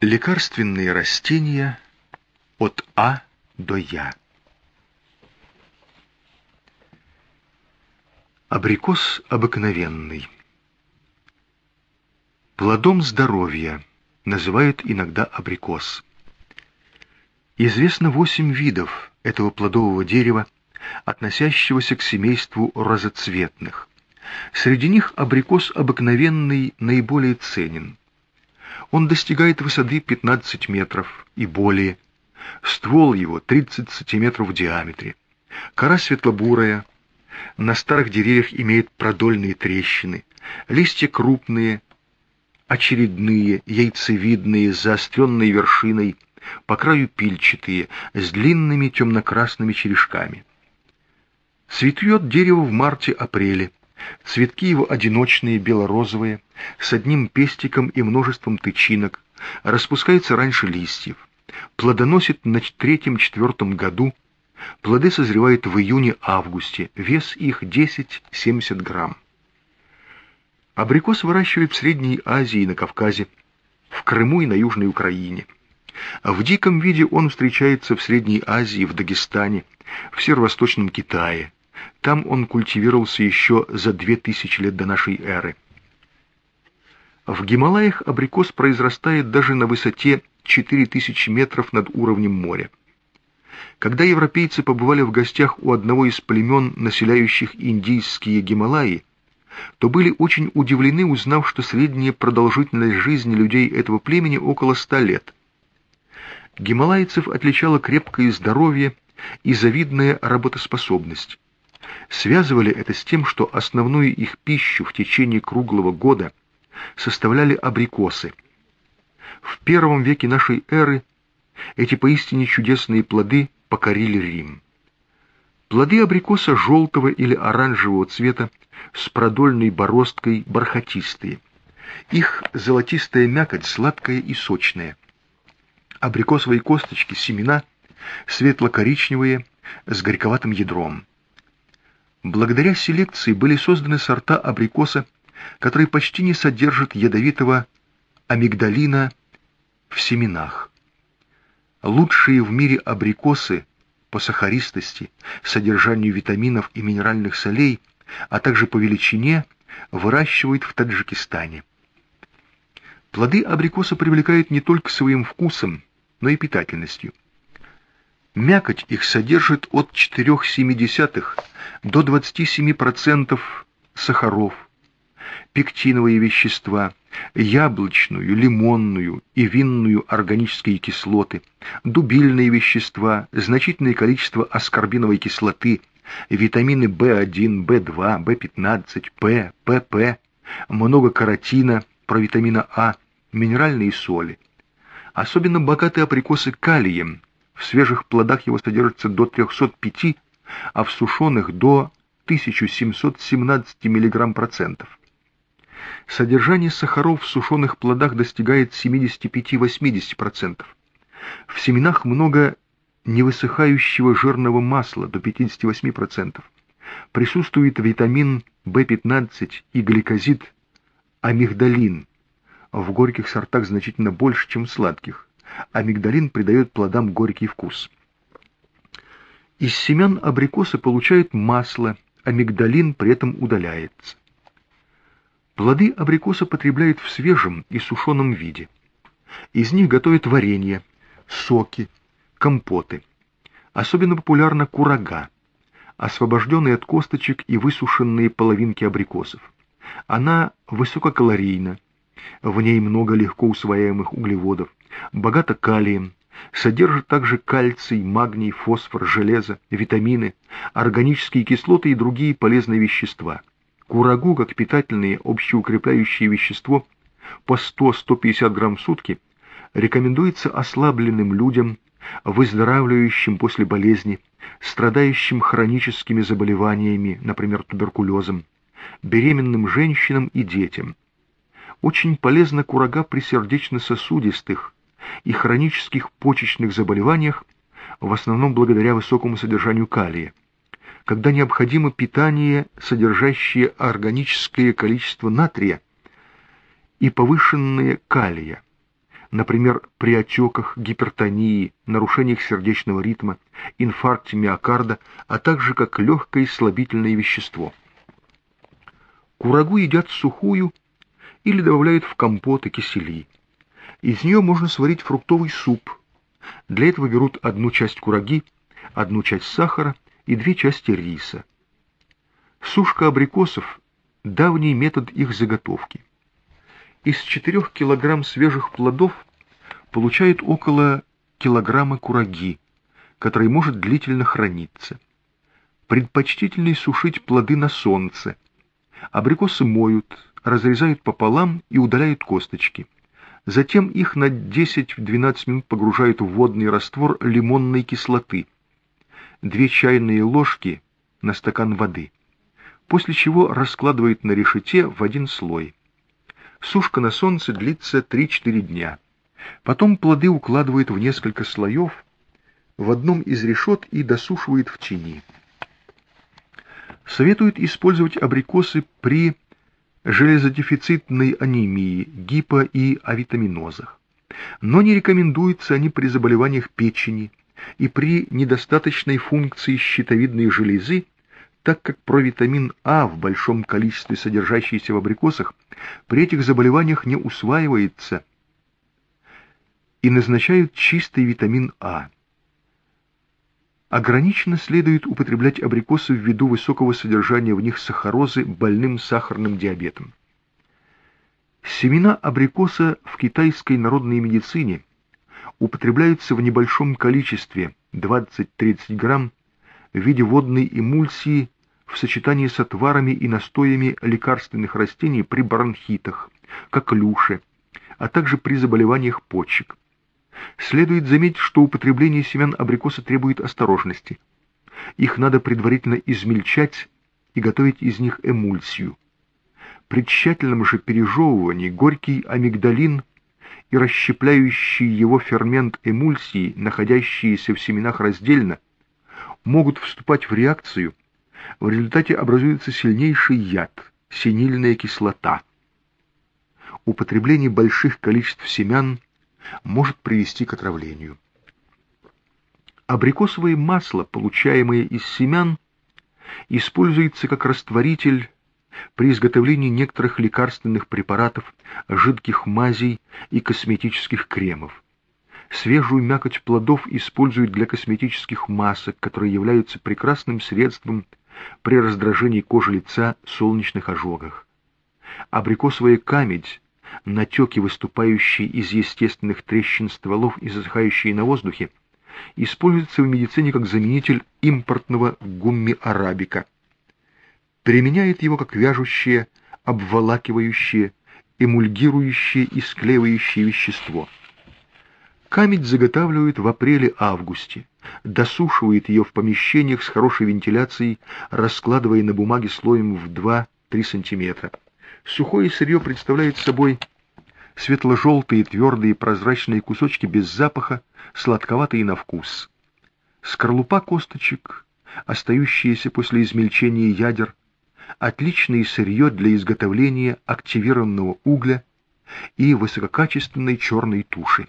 Лекарственные растения от А до Я. Абрикос обыкновенный. Плодом здоровья называют иногда абрикос. Известно восемь видов этого плодового дерева, относящегося к семейству разоцветных. Среди них абрикос обыкновенный наиболее ценен. Он достигает высоты 15 метров и более. Ствол его 30 сантиметров в диаметре. Кора светло-бурая. На старых деревьях имеет продольные трещины. Листья крупные, очередные, яйцевидные, с заостренной вершиной, по краю пильчатые, с длинными темно-красными черешками. Цветет дерево в марте-апреле. Цветки его одиночные, бело-розовые, с одним пестиком и множеством тычинок, распускается раньше листьев. Плодоносит на третьем-четвертом году. Плоды созревают в июне-августе, вес их 10-70 грамм. Абрикос выращивают в Средней Азии и на Кавказе, в Крыму и на Южной Украине. В диком виде он встречается в Средней Азии, в Дагестане, в Северо-Восточном Китае. Там он культивировался еще за две тысячи лет до нашей эры. В Гималаях абрикос произрастает даже на высоте 4000 метров над уровнем моря. Когда европейцы побывали в гостях у одного из племен, населяющих индийские Гималаи, то были очень удивлены, узнав, что средняя продолжительность жизни людей этого племени около ста лет. Гималайцев отличало крепкое здоровье и завидная работоспособность. Связывали это с тем, что основную их пищу в течение круглого года составляли абрикосы. В первом веке нашей эры эти поистине чудесные плоды покорили Рим. Плоды абрикоса желтого или оранжевого цвета с продольной бороздкой бархатистые. Их золотистая мякоть сладкая и сочная. Абрикосовые косточки, семена светло-коричневые с горьковатым ядром. Благодаря селекции были созданы сорта абрикоса, которые почти не содержат ядовитого амигдалина в семенах. Лучшие в мире абрикосы по сахаристости, содержанию витаминов и минеральных солей, а также по величине, выращивают в Таджикистане. Плоды абрикоса привлекают не только своим вкусом, но и питательностью. Мякоть их содержит от 4,7 до 27% сахаров, пектиновые вещества, яблочную, лимонную и винную органические кислоты, дубильные вещества, значительное количество аскорбиновой кислоты, витамины В1, В2, В15, П, ПП, много каротина, провитамина А, минеральные соли. Особенно богаты априкосы калием, в свежих плодах его содержится до 305, а в сушеных до 1717 мг процентов. Содержание сахаров в сушеных плодах достигает 75-80%. В семенах много невысыхающего жирного масла до 58%. Присутствует витамин В15 и гликозид амигдалин. В горьких сортах значительно больше, чем в сладких амигдалин придает плодам горький вкус. Из семян абрикоса получают масло, амигдалин при этом удаляется. Плоды абрикоса потребляют в свежем и сушеном виде. Из них готовят варенье, соки, компоты. Особенно популярна курага, освобожденные от косточек и высушенные половинки абрикосов. Она высококалорийна, в ней много легко усвояемых углеводов, богата калием, содержит также кальций, магний, фосфор, железо, витамины, органические кислоты и другие полезные вещества. Курагу, как питательное общеукрепляющее вещество, по 100-150 грамм в сутки, рекомендуется ослабленным людям, выздоравливающим после болезни, страдающим хроническими заболеваниями, например, туберкулезом, беременным женщинам и детям. Очень полезна курага при сердечно-сосудистых, и хронических почечных заболеваниях, в основном благодаря высокому содержанию калия, когда необходимо питание, содержащее органическое количество натрия и повышенное калия. например, при отеках, гипертонии, нарушениях сердечного ритма, инфаркте миокарда, а также как легкое слабительное вещество. Курагу едят сухую или добавляют в компот и кисели. Из нее можно сварить фруктовый суп. Для этого берут одну часть кураги, одну часть сахара и две части риса. Сушка абрикосов – давний метод их заготовки. Из 4 килограмм свежих плодов получают около килограмма кураги, который может длительно храниться. Предпочтительнее сушить плоды на солнце. Абрикосы моют, разрезают пополам и удаляют косточки. Затем их на 10-12 минут погружают в водный раствор лимонной кислоты. Две чайные ложки на стакан воды. После чего раскладывают на решете в один слой. Сушка на солнце длится 3-4 дня. Потом плоды укладывают в несколько слоев в одном из решет и досушивают в тени. Советуют использовать абрикосы при железодефицитной анемии, гипо- и авитаминозах. Но не рекомендуются они при заболеваниях печени и при недостаточной функции щитовидной железы так как провитамин А в большом количестве содержащийся в абрикосах при этих заболеваниях не усваивается и назначают чистый витамин А. Ограниченно следует употреблять абрикосы ввиду высокого содержания в них сахарозы больным сахарным диабетом. Семена абрикоса в китайской народной медицине употребляются в небольшом количестве 20-30 грамм в виде водной эмульсии в сочетании с отварами и настоями лекарственных растений при бронхитах, коклюше, а также при заболеваниях почек. Следует заметить, что употребление семян абрикоса требует осторожности. Их надо предварительно измельчать и готовить из них эмульсию. При тщательном же пережевывании горький амигдалин и расщепляющий его фермент эмульсии, находящиеся в семенах раздельно, могут вступать в реакцию – в результате образуется сильнейший яд – синильная кислота. Употребление больших количеств семян может привести к отравлению. Абрикосовое масло, получаемое из семян, используется как растворитель при изготовлении некоторых лекарственных препаратов, жидких мазей и косметических кремов. Свежую мякоть плодов используют для косметических масок, которые являются прекрасным средством при раздражении кожи лица, солнечных ожогах. Абрикосовая камедь, натеки, выступающие из естественных трещин стволов и засыхающие на воздухе, используется в медицине как заменитель импортного гумми арабика. Применяет его как вяжущее, обволакивающее, эмульгирующее и склеивающее вещество. Камедь заготавливают в апреле-августе досушивает ее в помещениях с хорошей вентиляцией, раскладывая на бумаге слоем в 2-3 см. Сухое сырье представляет собой светло-желтые твердые прозрачные кусочки без запаха, сладковатые на вкус. Скорлупа косточек, остающиеся после измельчения ядер, отличное сырье для изготовления активированного угля и высококачественной черной туши.